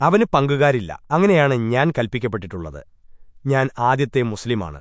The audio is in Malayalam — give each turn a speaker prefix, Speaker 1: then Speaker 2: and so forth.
Speaker 1: അവന് പങ്കുകാരില്ല. അങ്ങനെയാണ് ഞാൻ കൽപ്പിക്കപ്പെട്ടിട്ടുള്ളത്. ഞാൻ ആദ്യത്തെ മുസ്ലിമാണ്.